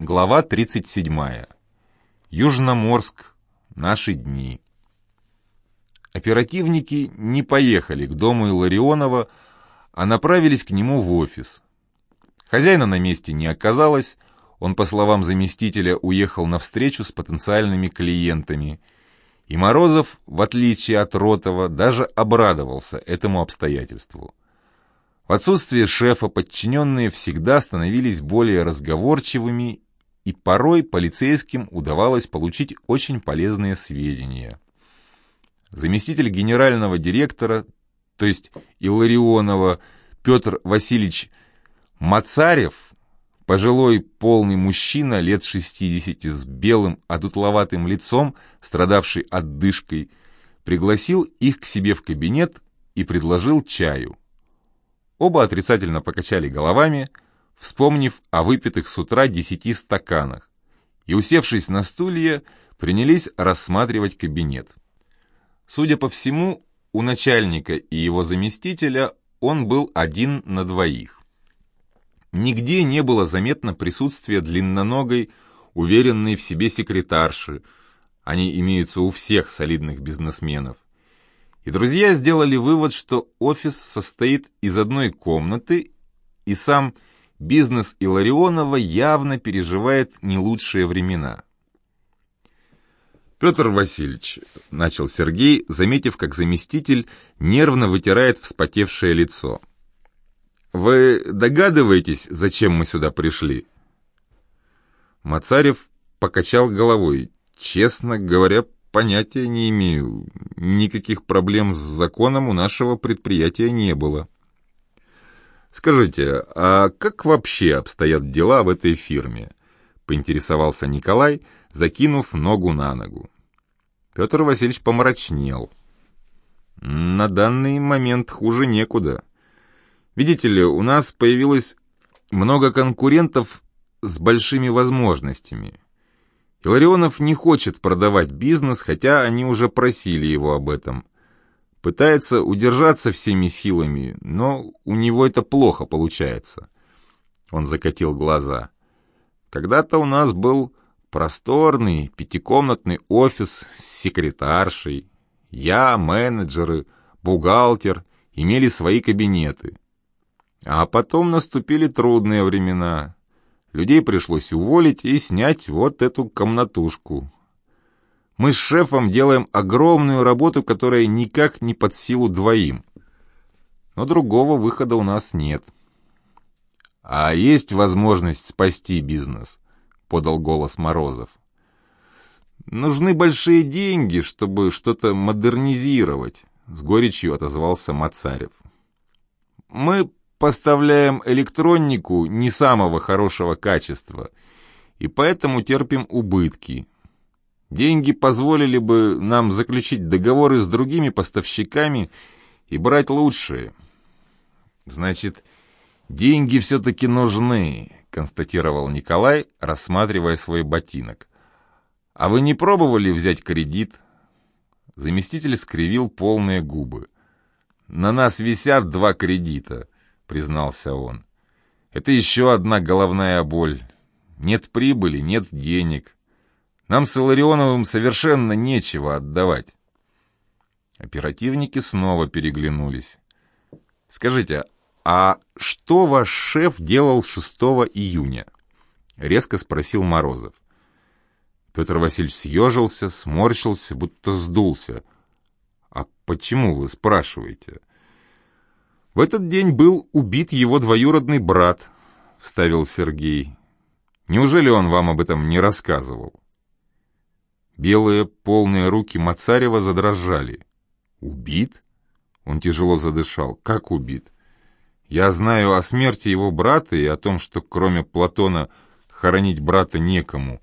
Глава 37. Южноморск. Наши дни. Оперативники не поехали к дому Илларионова, а направились к нему в офис. Хозяина на месте не оказалось, он, по словам заместителя, уехал на встречу с потенциальными клиентами. И Морозов, в отличие от Ротова, даже обрадовался этому обстоятельству. В отсутствие шефа подчиненные всегда становились более разговорчивыми, и порой полицейским удавалось получить очень полезные сведения. Заместитель генерального директора, то есть Илларионова, Петр Васильевич Мацарев, пожилой полный мужчина лет 60 с белым одутловатым лицом, страдавший отдышкой, пригласил их к себе в кабинет и предложил чаю. Оба отрицательно покачали головами, вспомнив о выпитых с утра десяти стаканах, и, усевшись на стулья, принялись рассматривать кабинет. Судя по всему, у начальника и его заместителя он был один на двоих. Нигде не было заметно присутствия длинноногой, уверенной в себе секретарши, они имеются у всех солидных бизнесменов. И друзья сделали вывод, что офис состоит из одной комнаты, и сам бизнес Иларионова явно переживает не лучшие времена. «Петр Васильевич», — начал Сергей, заметив, как заместитель нервно вытирает вспотевшее лицо. «Вы догадываетесь, зачем мы сюда пришли?» Мацарев покачал головой. «Честно говоря, понятия не имею. Никаких проблем с законом у нашего предприятия не было. Скажите, а как вообще обстоят дела в этой фирме? Поинтересовался Николай, закинув ногу на ногу. Петр Васильевич помрачнел. На данный момент хуже некуда. Видите ли, у нас появилось много конкурентов с большими возможностями. Иларионов не хочет продавать бизнес, хотя они уже просили его об этом. Пытается удержаться всеми силами, но у него это плохо получается. Он закатил глаза. Когда-то у нас был просторный пятикомнатный офис с секретаршей. Я, менеджеры, бухгалтер имели свои кабинеты. А потом наступили трудные времена. Людей пришлось уволить и снять вот эту комнатушку. Мы с шефом делаем огромную работу, которая никак не под силу двоим. Но другого выхода у нас нет. «А есть возможность спасти бизнес?» — подал голос Морозов. «Нужны большие деньги, чтобы что-то модернизировать», — с горечью отозвался Мацарев. «Мы поставляем электронику не самого хорошего качества, и поэтому терпим убытки. Деньги позволили бы нам заключить договоры с другими поставщиками и брать лучшие. Значит, деньги все-таки нужны, констатировал Николай, рассматривая свой ботинок. А вы не пробовали взять кредит? Заместитель скривил полные губы. На нас висят два кредита. — признался он. «Это еще одна головная боль. Нет прибыли, нет денег. Нам с Иларионовым совершенно нечего отдавать». Оперативники снова переглянулись. «Скажите, а что ваш шеф делал 6 июня?» — резко спросил Морозов. Петр Васильевич съежился, сморщился, будто сдулся. «А почему вы спрашиваете?» В этот день был убит его двоюродный брат, вставил Сергей. Неужели он вам об этом не рассказывал? Белые полные руки Мацарева задрожали. Убит? Он тяжело задышал. Как убит? Я знаю о смерти его брата и о том, что кроме Платона хоронить брата некому.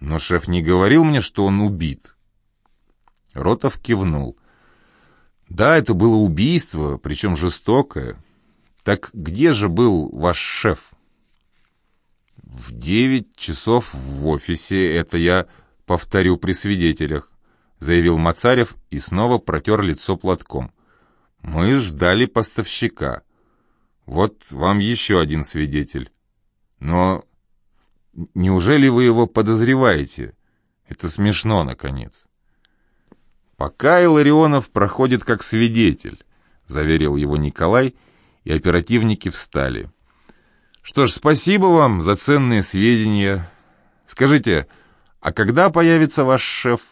Но шеф не говорил мне, что он убит. Ротов кивнул. Да, это было убийство, причем жестокое. Так где же был ваш шеф? В девять часов в офисе, это я повторю при свидетелях, заявил Мацарев и снова протер лицо платком. Мы ждали поставщика. Вот вам еще один свидетель. Но Неужели вы его подозреваете? Это смешно, наконец. Пока Иларионов проходит как свидетель, заверил его Николай, и оперативники встали. Что ж, спасибо вам за ценные сведения. Скажите, а когда появится ваш шеф?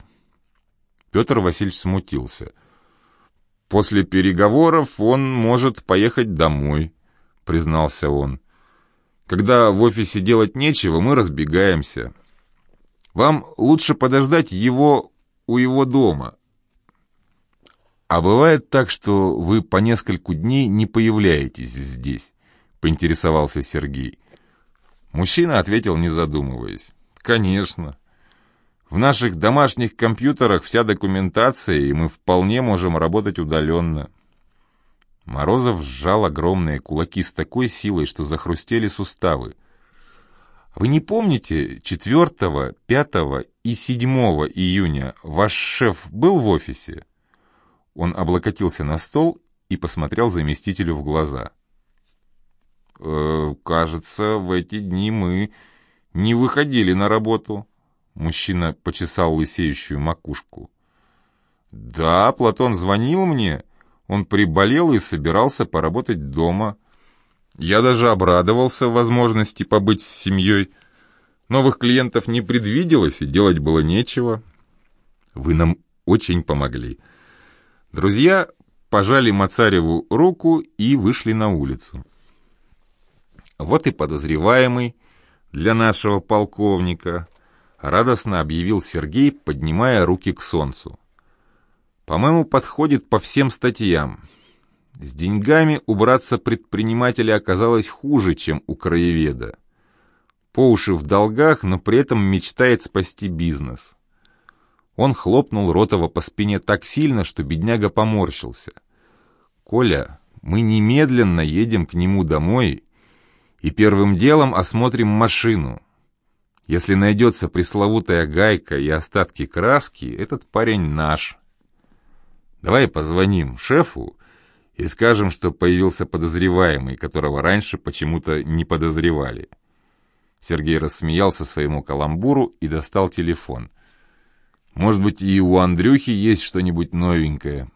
Петр Васильевич смутился. После переговоров он может поехать домой, признался он. Когда в офисе делать нечего, мы разбегаемся. Вам лучше подождать его у его дома. А бывает так, что вы по нескольку дней не появляетесь здесь, поинтересовался Сергей. Мужчина ответил, не задумываясь. Конечно. В наших домашних компьютерах вся документация, и мы вполне можем работать удаленно. Морозов сжал огромные кулаки с такой силой, что захрустели суставы. «Вы не помните, 4, 5 и 7 июня ваш шеф был в офисе?» Он облокотился на стол и посмотрел заместителю в глаза. «Э, «Кажется, в эти дни мы не выходили на работу». Мужчина почесал лысеющую макушку. «Да, Платон звонил мне. Он приболел и собирался поработать дома. Я даже обрадовался возможности побыть с семьей. Новых клиентов не предвиделось, и делать было нечего. Вы нам очень помогли. Друзья пожали Мацареву руку и вышли на улицу. Вот и подозреваемый для нашего полковника, радостно объявил Сергей, поднимая руки к солнцу. По-моему, подходит по всем статьям. С деньгами убраться предпринимателя оказалось хуже, чем у краеведа. По уши в долгах, но при этом мечтает спасти бизнес. Он хлопнул Ротова по спине так сильно, что бедняга поморщился. «Коля, мы немедленно едем к нему домой и первым делом осмотрим машину. Если найдется пресловутая гайка и остатки краски, этот парень наш». Давай позвоним шефу и скажем, что появился подозреваемый, которого раньше почему-то не подозревали. Сергей рассмеялся своему каламбуру и достал телефон. Может быть, и у Андрюхи есть что-нибудь новенькое.